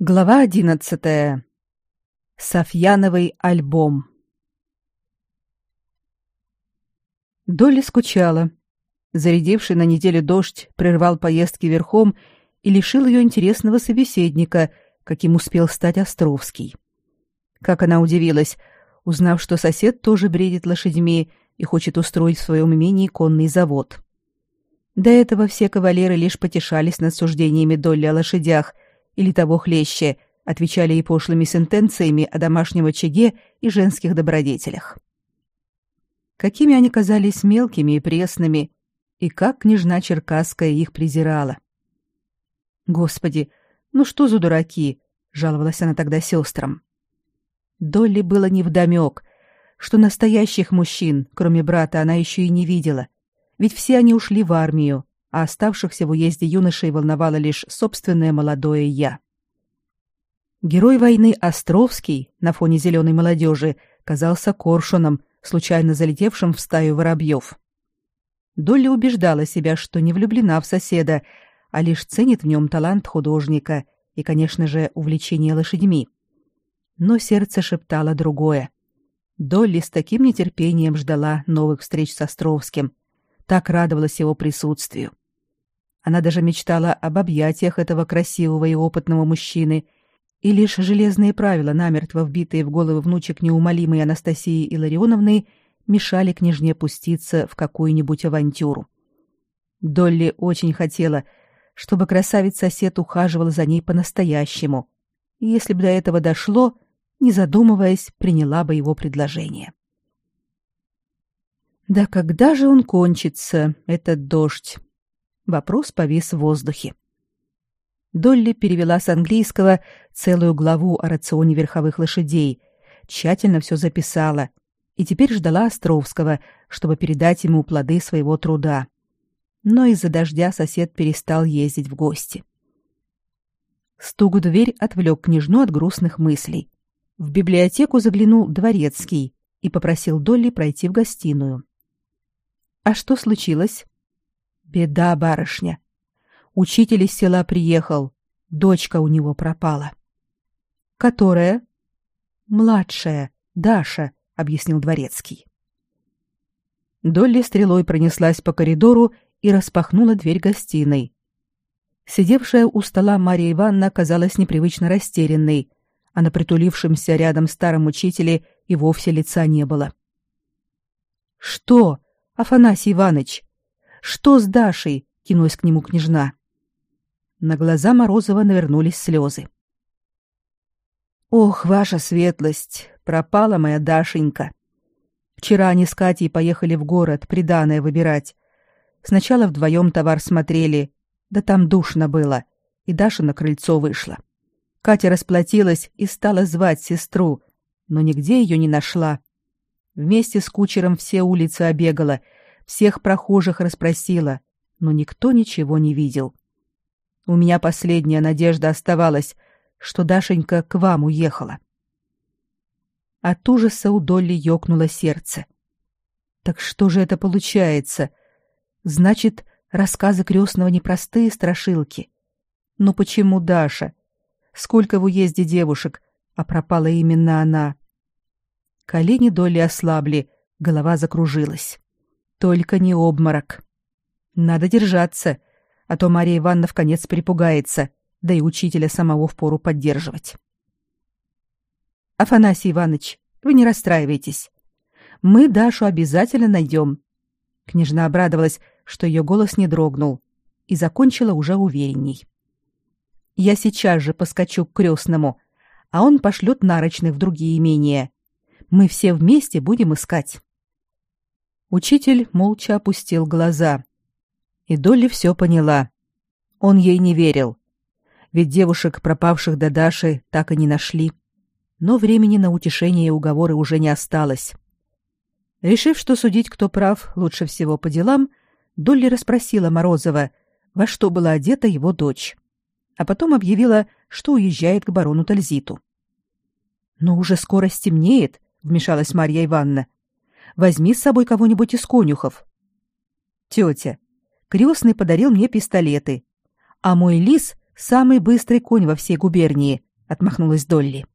Глава одиннадцатая. Софьяновый альбом. Долли скучала. Зарядивший на неделю дождь прервал поездки верхом и лишил ее интересного собеседника, каким успел стать Островский. Как она удивилась, узнав, что сосед тоже бредит лошадьми и хочет устроить в своем имении конный завод. До этого все кавалеры лишь потешались над суждениями Долли о лошадях — или того хлеще, отвечали и пошлыми сентенциями о домашнем очаге и женских добродетелях. Какими они казались мелкими и пресными, и как княжна Черкасская их презирала. Господи, ну что за дураки, жаловалась она тогда сестрам. Долли было невдомек, что настоящих мужчин, кроме брата, она еще и не видела, ведь все они ушли в армию, а оставшихся в уезде юношей волновало лишь собственное молодое «я». Герой войны Островский на фоне зеленой молодежи казался коршуном, случайно залетевшим в стаю воробьев. Долли убеждала себя, что не влюблена в соседа, а лишь ценит в нем талант художника и, конечно же, увлечение лошадьми. Но сердце шептало другое. Долли с таким нетерпением ждала новых встреч с Островским, так радовалась его присутствию. Она даже мечтала об объятиях этого красивого и опытного мужчины, и лишь железные правила, намертво вбитые в головы внучек неумолимой Анастасии Илларионовны, мешали княжне пуститься в какую-нибудь авантюру. Долли очень хотела, чтобы красавец-сосед ухаживал за ней по-настоящему, и если бы до этого дошло, не задумываясь, приняла бы его предложение. Да когда же он кончится, этот дождь? Вопрос повис в воздухе. Долли перевела с английского целую главу о рационе верховых лошадей, тщательно все записала и теперь ждала Островского, чтобы передать ему плоды своего труда. Но из-за дождя сосед перестал ездить в гости. Стук в дверь отвлек княжну от грустных мыслей. В библиотеку заглянул дворецкий и попросил Долли пройти в гостиную. «А что случилось?» Беда, барышня. Учитель из села приехал. Дочка у него пропала. Которая? Младшая, Даша, объяснил дворецкий. Долли стрелой пронеслась по коридору и распахнула дверь гостиной. Сидевшая у стола Мария Ивановна казалась непривычно растерянной, а на притулившемся рядом старом учителе и вовсе лица не было. «Что, Афанасий Иванович?» Что с Дашей? кинулась к нему княжна. На глаза Морозова навернулись слезы. Ох, ваша светлость, пропала моя Дашенька. Вчера они с Катей поехали в город приданое выбирать. Сначала вдвоем товар смотрели, да там душно было, и Даша на крыльцо вышла. Катя расплатилась и стала звать сестру, но нигде ее не нашла. Вместе с кучером все улицы обегала — всех прохожих расспросила, но никто ничего не видел. У меня последняя надежда оставалась, что Дашенька к вам уехала. От ужаса у Долли ёкнуло сердце. Так что же это получается? Значит, рассказы крестного непростые страшилки. Но почему Даша? Сколько в уезде девушек, а пропала именно она? Колени Долли ослабли, голова закружилась. Только не обморок. Надо держаться, а то Мария Ивановна в конец перепугается, да и учителя самого впору поддерживать. Афанасий Иванович, вы не расстраивайтесь. Мы Дашу обязательно найдем. Княжна обрадовалась, что ее голос не дрогнул, и закончила уже уверенней. Я сейчас же поскочу к крестному, а он пошлет нарочных в другие имения. Мы все вместе будем искать. Учитель молча опустил глаза. И Долли все поняла. Он ей не верил. Ведь девушек, пропавших до Даши, так и не нашли. Но времени на утешение и уговоры уже не осталось. Решив, что судить, кто прав, лучше всего по делам, Долли расспросила Морозова, во что была одета его дочь. А потом объявила, что уезжает к барону Тальзиту. «Но уже скоро стемнеет», — вмешалась Марья Ивановна. Возьми с собой кого-нибудь из конюхов. Тетя, крестный подарил мне пистолеты, а мой лис — самый быстрый конь во всей губернии, отмахнулась Долли.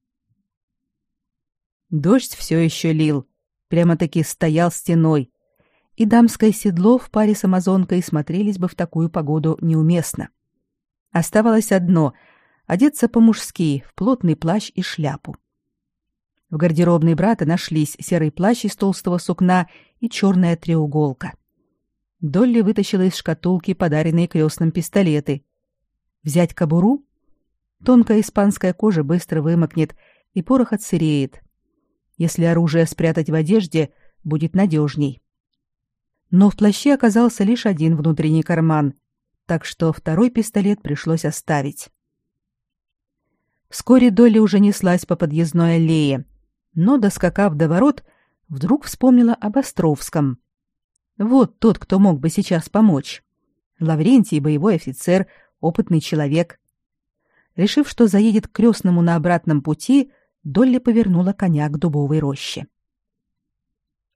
Дождь все еще лил, прямо-таки стоял стеной, и дамское седло в паре с амазонкой смотрелись бы в такую погоду неуместно. Оставалось одно — одеться по-мужски в плотный плащ и шляпу. В гардеробной брата нашлись серый плащ из толстого сукна и черная треуголка. Долли вытащила из шкатулки подаренные крестным пистолеты. Взять кобуру? Тонкая испанская кожа быстро вымокнет, и порох отсыреет. Если оружие спрятать в одежде, будет надежней. Но в плаще оказался лишь один внутренний карман, так что второй пистолет пришлось оставить. Вскоре Долли уже неслась по подъездной аллее, но, доскакав до ворот, вдруг вспомнила об Островском. Вот тот, кто мог бы сейчас помочь. Лаврентий — боевой офицер, опытный человек. Решив, что заедет к крестному на обратном пути, Долли повернула коня к дубовой роще.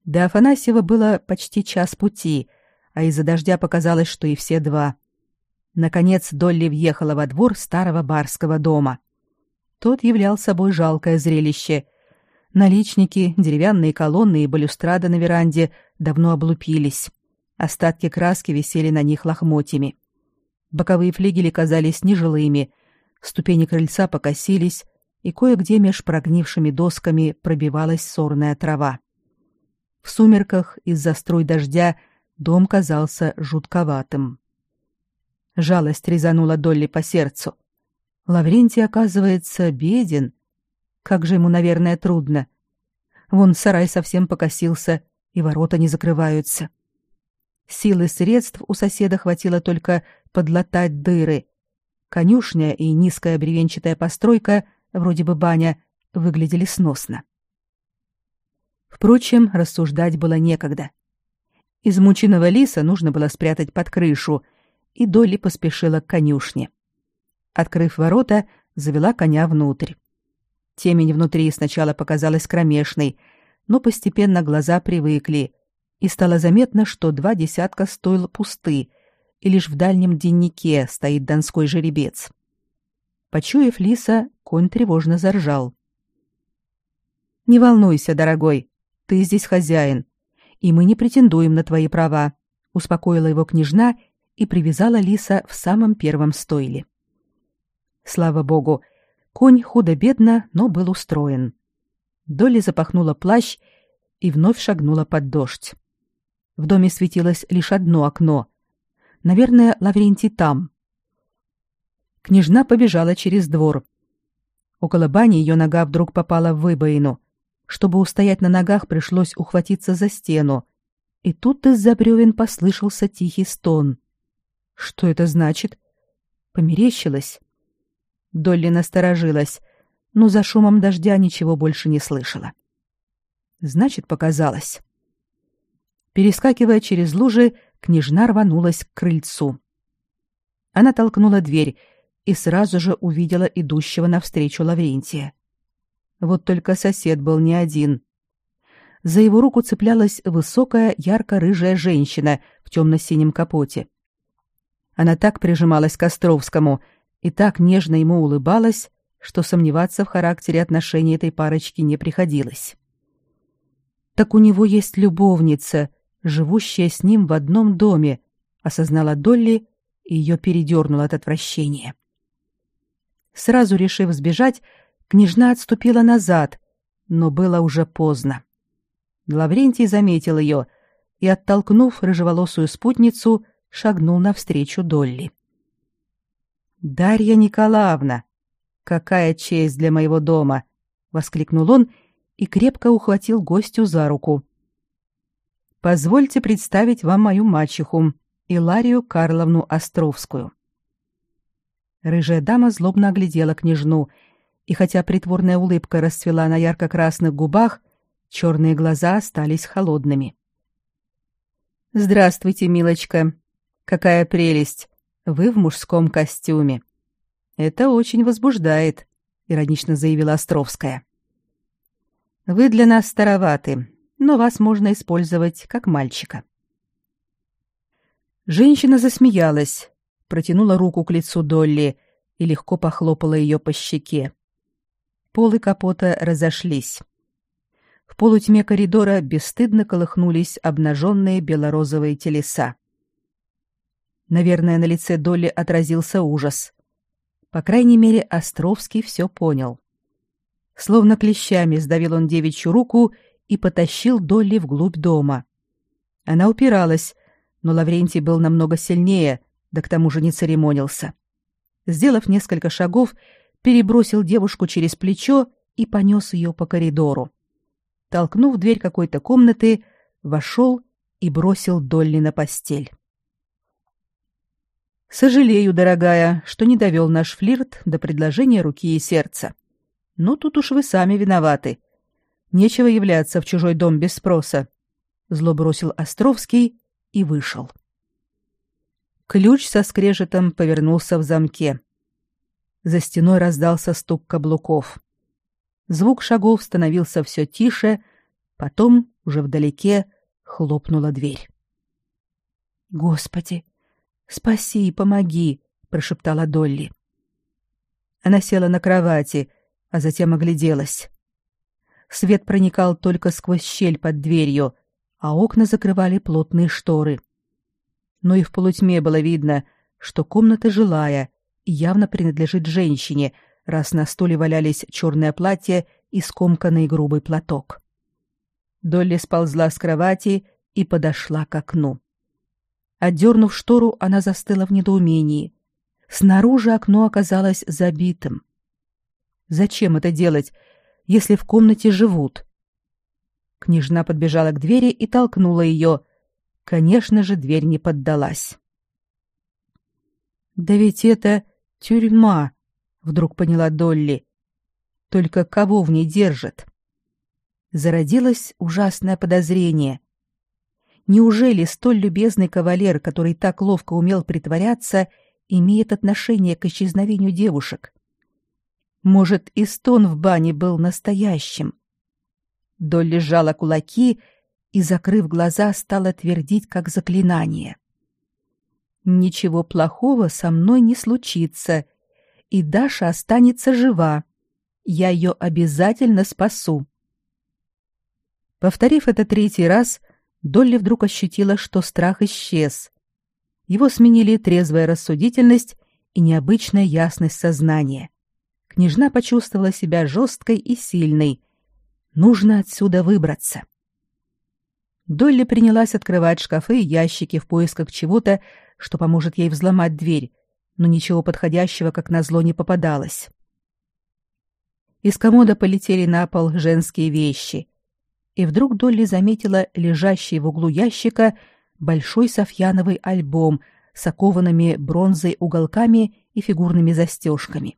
До Афанасьева было почти час пути, а из-за дождя показалось, что и все два. Наконец Долли въехала во двор старого барского дома. Тот являл собой жалкое зрелище. Наличники, деревянные колонны и балюстрада на веранде давно облупились. Остатки краски висели на них лохмотьями. Боковые флигели казались нежилыми, ступени крыльца покосились, и кое-где меж прогнившими досками пробивалась сорная трава. В сумерках из-за струй дождя дом казался жутковатым. Жалость резанула Долли по сердцу. Лаврентий, оказывается, беден. Как же ему, наверное, трудно. Вон сарай совсем покосился, и ворота не закрываются. Силы средств у соседа хватило только подлатать дыры. Конюшня и низкая бревенчатая постройка вроде бы баня, выглядели сносно. Впрочем, рассуждать было некогда. Измученного лиса нужно было спрятать под крышу, и Долли поспешила к конюшне. Открыв ворота, завела коня внутрь. Темень внутри сначала показалась кромешной, но постепенно глаза привыкли, и стало заметно, что два десятка стойл пусты, и лишь в дальнем деннике стоит донской жеребец. Почуяв лиса, конь тревожно заржал. «Не волнуйся, дорогой, ты здесь хозяин, и мы не претендуем на твои права», — успокоила его княжна и привязала лиса в самом первом стойле. Слава богу, конь худо-бедно, но был устроен. Долли запахнула плащ и вновь шагнула под дождь. В доме светилось лишь одно окно. Наверное, Лаврентий там, Княжна побежала через двор. Около бани ее нога вдруг попала в выбоину. Чтобы устоять на ногах, пришлось ухватиться за стену. И тут из-за бревен послышался тихий стон. Что это значит? Померещилась? Долли насторожилась, но за шумом дождя ничего больше не слышала. Значит, показалось. Перескакивая через лужи, княжна рванулась к крыльцу. Она толкнула дверь и сразу же увидела идущего навстречу Лаврентия. Вот только сосед был не один. За его руку цеплялась высокая, ярко-рыжая женщина в темно-синем капоте. Она так прижималась к Островскому и так нежно ему улыбалась, что сомневаться в характере отношений этой парочки не приходилось. Так у него есть любовница, живущая с ним в одном доме, осознала Долли, и ее передернуло от отвращения. Сразу решив сбежать, княжна отступила назад, но было уже поздно. Лаврентий заметил ее и, оттолкнув рыжеволосую спутницу, шагнул навстречу Долли. «Дарья Николаевна! Какая честь для моего дома!» — воскликнул он и крепко ухватил гостю за руку. «Позвольте представить вам мою мачеху, Иларию Карловну Островскую». Рыжая дама злобно оглядела княжну, и хотя притворная улыбка расцвела на ярко-красных губах, черные глаза остались холодными. «Здравствуйте, милочка. Какая прелесть! Вы в мужском костюме. Это очень возбуждает», — иронично заявила Островская. «Вы для нас староваты, но вас можно использовать как мальчика». Женщина засмеялась, протянула руку к лицу Долли и легко похлопала ее по щеке. полы капота разошлись. В полутьме коридора бесстыдно колыхнулись обнаженные белорозовые телеса. Наверное, на лице Долли отразился ужас. По крайней мере, Островский все понял. Словно клещами сдавил он девичью руку и потащил Долли вглубь дома. Она упиралась, но Лаврентий был намного сильнее, да к тому же не церемонился. Сделав несколько шагов, перебросил девушку через плечо и понес ее по коридору. Толкнув дверь какой-то комнаты, вошел и бросил Долли на постель. «Сожалею, дорогая, что не довел наш флирт до предложения руки и сердца. Но тут уж вы сами виноваты. Нечего являться в чужой дом без спроса», — зло бросил Островский и вышел. Ключ со скрежетом повернулся в замке. За стеной раздался стук каблуков. Звук шагов становился все тише, потом, уже вдалеке, хлопнула дверь. «Господи, спаси и помоги!» — прошептала Долли. Она села на кровати, а затем огляделась. Свет проникал только сквозь щель под дверью, а окна закрывали плотные шторы но и в полутьме было видно, что комната жилая и явно принадлежит женщине, раз на стуле валялись черное платье и скомканный грубый платок. Долли сползла с кровати и подошла к окну. Отдернув штору, она застыла в недоумении. Снаружи окно оказалось забитым. Зачем это делать, если в комнате живут? Княжна подбежала к двери и толкнула ее, Конечно же, дверь не поддалась. «Да ведь это тюрьма», — вдруг поняла Долли. «Только кого в ней держат?» Зародилось ужасное подозрение. Неужели столь любезный кавалер, который так ловко умел притворяться, имеет отношение к исчезновению девушек? Может, и стон в бане был настоящим? Долли сжала кулаки и, закрыв глаза, стала твердить как заклинание. «Ничего плохого со мной не случится, и Даша останется жива. Я ее обязательно спасу». Повторив это третий раз, Долли вдруг ощутила, что страх исчез. Его сменили трезвая рассудительность и необычная ясность сознания. Княжна почувствовала себя жесткой и сильной. Нужно отсюда выбраться. Долли принялась открывать шкафы и ящики в поисках чего-то, что поможет ей взломать дверь, но ничего подходящего, как назло, не попадалось. Из комода полетели на пол женские вещи. И вдруг Долли заметила лежащий в углу ящика большой софьяновый альбом с окованными бронзой уголками и фигурными застежками.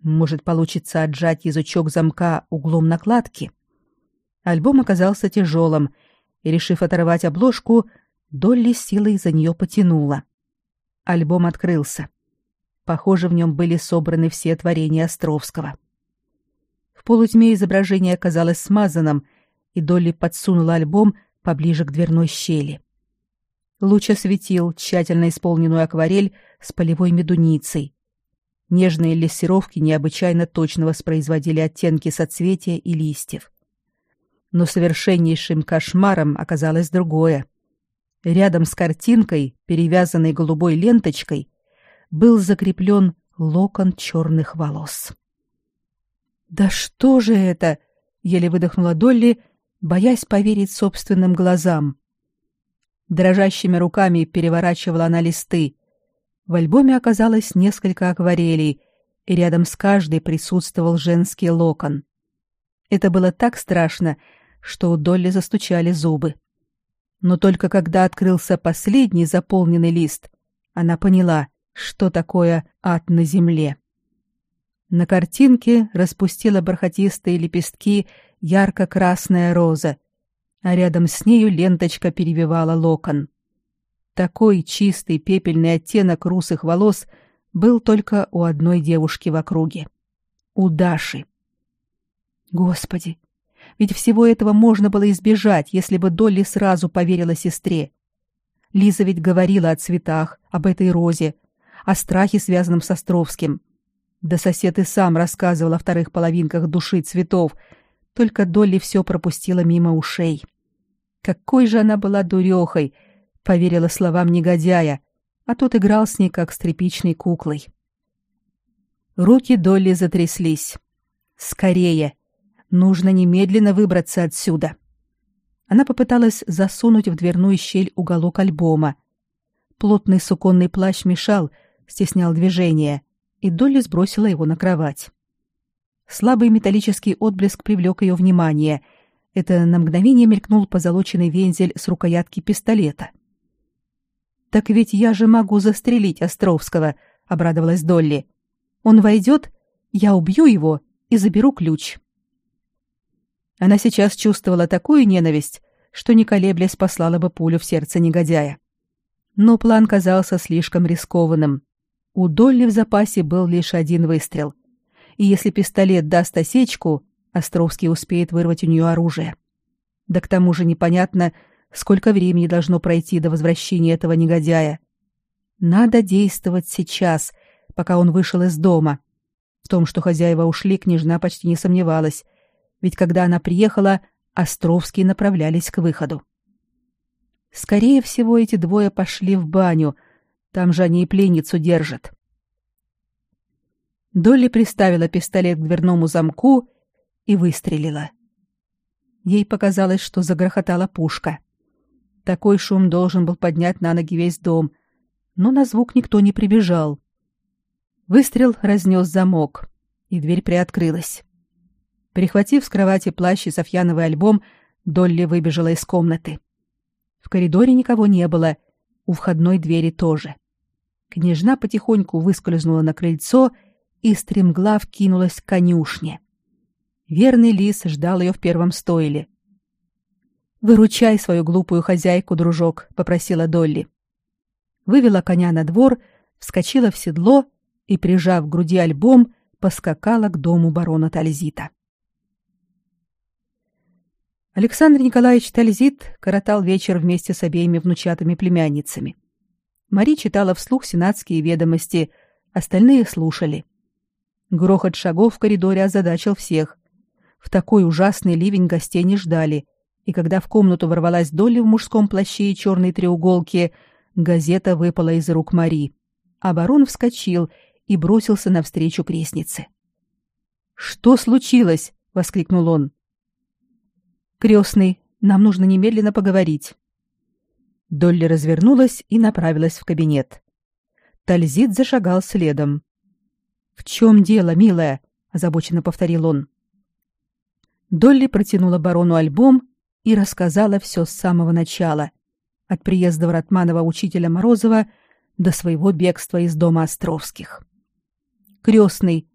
Может, получится отжать язычок замка углом накладки? Альбом оказался тяжелым — и, решив оторвать обложку, Долли силой за нее потянула. Альбом открылся. Похоже, в нем были собраны все творения Островского. В полутьме изображение оказалось смазанным, и Долли подсунула альбом поближе к дверной щели. Луч осветил тщательно исполненную акварель с полевой медуницей. Нежные лессировки необычайно точно воспроизводили оттенки соцветия и листьев. Но совершеннейшим кошмаром оказалось другое. Рядом с картинкой, перевязанной голубой ленточкой, был закреплен локон черных волос. «Да что же это?» — еле выдохнула Долли, боясь поверить собственным глазам. Дрожащими руками переворачивала она листы. В альбоме оказалось несколько акварелей, и рядом с каждой присутствовал женский локон. Это было так страшно, что у Долли застучали зубы. Но только когда открылся последний заполненный лист, она поняла, что такое ад на земле. На картинке распустила бархатистые лепестки ярко-красная роза, а рядом с нею ленточка перевивала локон. Такой чистый пепельный оттенок русых волос был только у одной девушки в округе. У Даши. Господи, ведь всего этого можно было избежать, если бы Долли сразу поверила сестре. Лиза ведь говорила о цветах, об этой розе, о страхе, связанном с Островским. Да сосед и сам рассказывал о вторых половинках души цветов, только Долли все пропустила мимо ушей. Какой же она была дурехой, поверила словам негодяя, а тот играл с ней, как с тряпичной куклой. Руки Долли затряслись. «Скорее! Нужно немедленно выбраться отсюда!» Она попыталась засунуть в дверную щель уголок альбома. Плотный суконный плащ мешал, стеснял движение, и Долли сбросила его на кровать. Слабый металлический отблеск привлек ее внимание. Это на мгновение мелькнул позолоченный вензель с рукоятки пистолета. «Так ведь я же могу застрелить Островского», — обрадовалась Долли. «Он войдет, я убью его и заберу ключ». Она сейчас чувствовала такую ненависть, что не колеблясь послала бы пулю в сердце негодяя. Но план казался слишком рискованным. У Долли в запасе был лишь один выстрел. И если пистолет даст осечку, Островский успеет вырвать у нее оружие. Да к тому же непонятно, сколько времени должно пройти до возвращения этого негодяя. Надо действовать сейчас, пока он вышел из дома. В том, что хозяева ушли, княжна почти не сомневалась, ведь когда она приехала, Островские направлялись к выходу. Скорее всего, эти двое пошли в баню, там же они и пленницу держат. Долли приставила пистолет к дверному замку и выстрелила. Ей показалось, что загрохотала пушка. Такой шум должен был поднять на ноги весь дом, но на звук никто не прибежал. Выстрел разнес замок, и дверь приоткрылась. Перехватив с кровати плащ и софьяновый альбом, Долли выбежала из комнаты. В коридоре никого не было, у входной двери тоже. Княжна потихоньку выскользнула на крыльцо и стремглав кинулась к конюшне. Верный лис ждал ее в первом стойле. Выручай свою глупую хозяйку, дружок, попросила Долли. Вывела коня на двор, вскочила в седло и, прижав к груди альбом, поскакала к дому барона Тальзита. Александр Николаевич Тальзит коротал вечер вместе с обеими внучатыми племянницами. Мари читала вслух сенатские ведомости, остальные слушали. Грохот шагов в коридоре озадачил всех. В такой ужасный ливень гостей не ждали — и когда в комнату ворвалась Долли в мужском плаще и черной треуголке, газета выпала из рук Мари, а барон вскочил и бросился навстречу крестнице. «Что случилось?» — воскликнул он. «Крестный, нам нужно немедленно поговорить». Долли развернулась и направилась в кабинет. Тальзит зашагал следом. «В чем дело, милая?» — озабоченно повторил он. Долли протянула барону альбом и рассказала все с самого начала, от приезда Вратманова учителя Морозова до своего бегства из дома Островских. Крестный,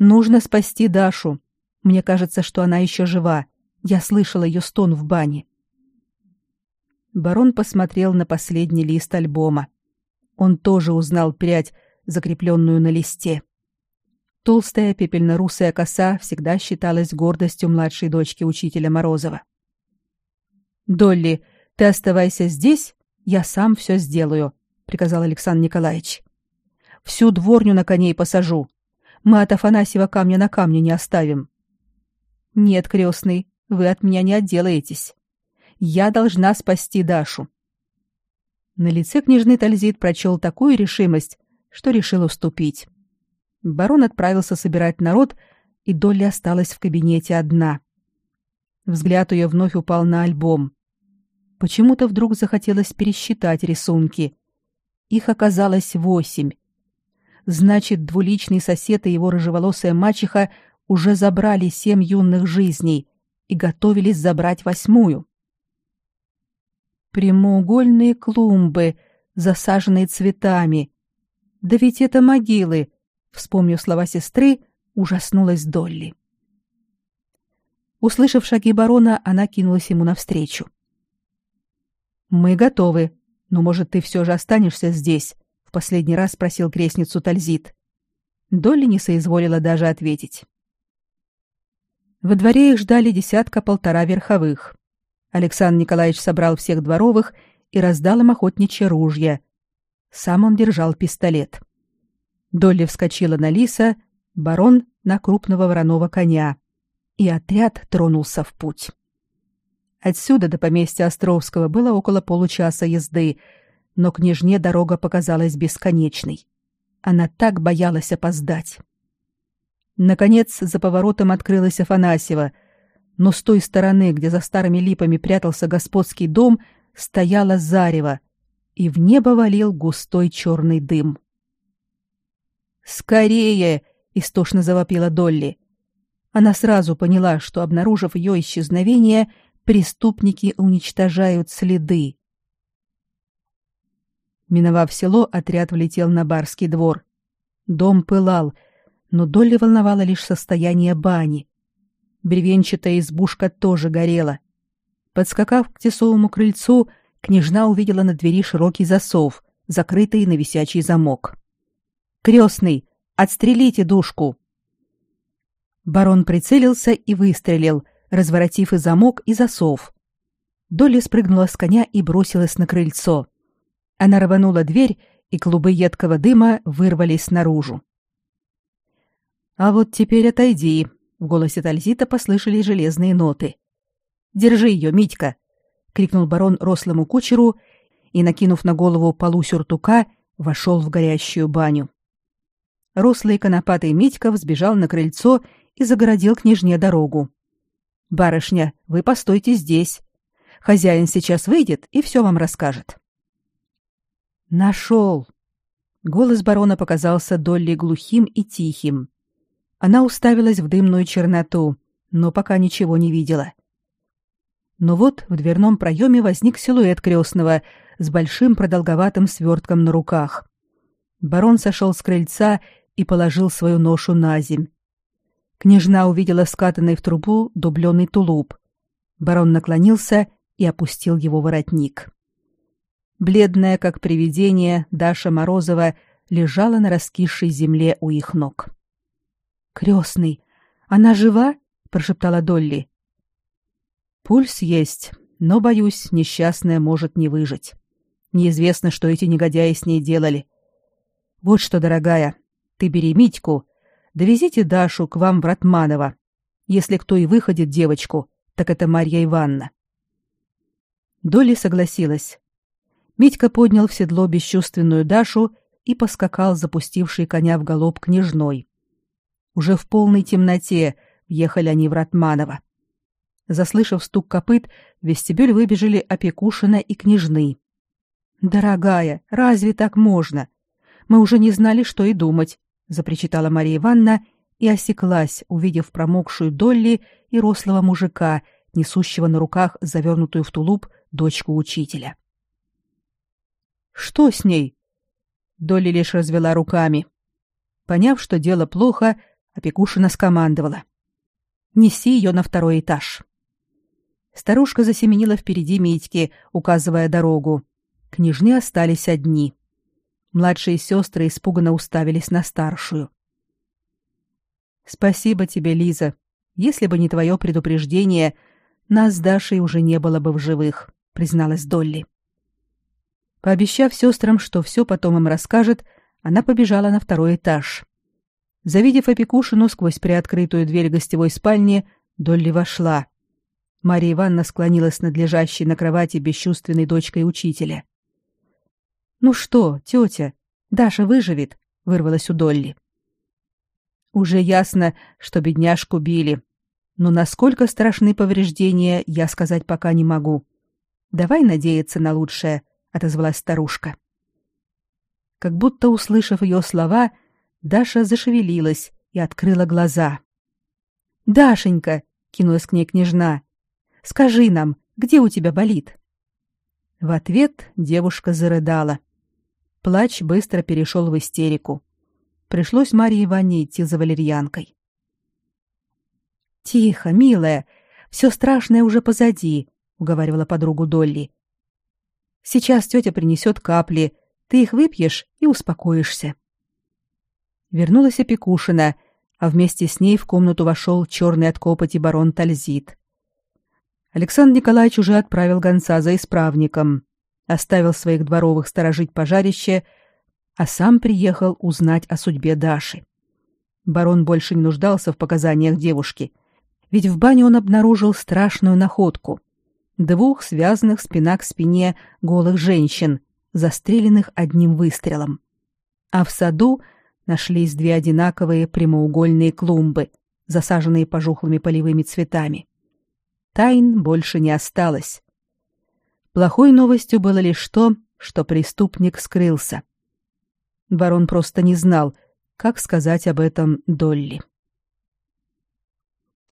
нужно спасти Дашу. Мне кажется, что она еще жива. Я слышала ее стон в бане. Барон посмотрел на последний лист альбома. Он тоже узнал прядь, закрепленную на листе. Толстая пепельно-русая коса всегда считалась гордостью младшей дочки учителя Морозова. Долли, ты оставайся здесь, я сам все сделаю, приказал Александр Николаевич. Всю дворню на коней посажу. Мы от Афанасьева камня на камне не оставим. Нет, крестный, вы от меня не отделаетесь. Я должна спасти Дашу. На лице княжны Тальзит прочел такую решимость, что решил уступить. Барон отправился собирать народ, и Долли осталась в кабинете одна. Взгляд ее вновь упал на альбом. Почему-то вдруг захотелось пересчитать рисунки. Их оказалось восемь. Значит, двуличный сосед и его рыжеволосая мачеха уже забрали семь юных жизней и готовились забрать восьмую. Прямоугольные клумбы, засаженные цветами. Да ведь это могилы, вспомнив слова сестры, ужаснулась Долли. Услышав шаги барона, она кинулась ему навстречу. Мы готовы. Но, может, ты все же останешься здесь? В последний раз спросил крестницу Тальзит. Долли не соизволила даже ответить. Во дворе их ждали десятка-полтора верховых. Александр Николаевич собрал всех дворовых и раздал им охотничье ружья. Сам он держал пистолет. Долли вскочила на лиса барон на крупного вороного коня, и отряд тронулся в путь. Отсюда до поместья Островского было около получаса езды, но княжне дорога показалась бесконечной. Она так боялась опоздать. Наконец, за поворотом открылась Афанасьева, но с той стороны, где за старыми липами прятался господский дом, стояла зарево, и в небо валил густой черный дым. «Скорее!» — истошно завопила Долли. Она сразу поняла, что, обнаружив ее исчезновение, преступники уничтожают следы. Миновав село, отряд влетел на барский двор. Дом пылал, но Долли волновало лишь состояние бани. Бревенчатая избушка тоже горела. Подскакав к тесовому крыльцу, княжна увидела на двери широкий засов, закрытый на висячий замок. «Крестный! Отстрелите душку!» Барон прицелился и выстрелил, разворотив и замок, и засов. Долли спрыгнула с коня и бросилась на крыльцо. Она рванула дверь, и клубы едкого дыма вырвались наружу. А вот теперь отойди. В голосе Тальзита послышались железные ноты. Держи ее, Митька, крикнул барон рослому кучеру и, накинув на голову полу сюртука, вошел в горящую баню. Рослый конопатый Митька взбежал на крыльцо и загородил княжне дорогу. Барышня, вы постойте здесь. Хозяин сейчас выйдет и все вам расскажет. Нашел. Голос барона показался Долли глухим и тихим. Она уставилась в дымную черноту, но пока ничего не видела. Но вот в дверном проеме возник силуэт крестного с большим продолговатым свертком на руках. Барон сошел с крыльца и положил свою ношу на земь. Княжна увидела скатанный в трубу дубленый тулуп. Барон наклонился и опустил его воротник. Бледная, как привидение, Даша Морозова лежала на раскисшей земле у их ног. Крестный, она жива? прошептала Долли. Пульс есть, но боюсь, несчастная может не выжить. Неизвестно, что эти негодяи с ней делали. Вот что, дорогая, ты бери Митьку, довезите Дашу к вам в Ратманово. Если кто и выходит девочку, так это Марья Ивановна. Долли согласилась. Митька поднял в седло бесчувственную Дашу и поскакал, запустивший коня в галоп княжной. Уже в полной темноте въехали они в Ратманово. Заслышав стук копыт, в вестибюль выбежали опекушина и княжны. «Дорогая, разве так можно? Мы уже не знали, что и думать», — запричитала Мария Ивановна и осеклась, увидев промокшую Долли и рослого мужика, несущего на руках завернутую в тулуп дочку учителя. «Что с ней?» Долли лишь развела руками. Поняв, что дело плохо, Опекушина скомандовала. «Неси ее на второй этаж». Старушка засеменила впереди Митьки, указывая дорогу. Княжны остались одни. Младшие сестры испуганно уставились на старшую. «Спасибо тебе, Лиза. Если бы не твое предупреждение, нас с Дашей уже не было бы в живых», — призналась Долли. Пообещав сестрам, что все потом им расскажет, она побежала на второй этаж. Завидев опекушину сквозь приоткрытую дверь гостевой спальни, Долли вошла. Мария Ивановна склонилась над лежащей на кровати бесчувственной дочкой учителя. «Ну что, тетя, Даша выживет?» — вырвалась у Долли. «Уже ясно, что бедняжку били. Но насколько страшны повреждения, я сказать пока не могу. Давай надеяться на лучшее», — отозвалась старушка. Как будто услышав ее слова, — Даша зашевелилась и открыла глаза. «Дашенька!» — кинулась к ней княжна. «Скажи нам, где у тебя болит?» В ответ девушка зарыдала. Плач быстро перешел в истерику. Пришлось Марье Ивановне идти за валерьянкой. «Тихо, милая, все страшное уже позади», — уговаривала подругу Долли. «Сейчас тетя принесет капли, ты их выпьешь и успокоишься» вернулась опекушина, а вместе с ней в комнату вошел черный от копоти барон Тальзит. Александр Николаевич уже отправил гонца за исправником, оставил своих дворовых сторожить пожарище, а сам приехал узнать о судьбе Даши. Барон больше не нуждался в показаниях девушки, ведь в бане он обнаружил страшную находку — двух связанных спина к спине голых женщин, застреленных одним выстрелом. А в саду нашлись две одинаковые прямоугольные клумбы, засаженные пожухлыми полевыми цветами. Тайн больше не осталось. Плохой новостью было лишь то, что преступник скрылся. Барон просто не знал, как сказать об этом Долли.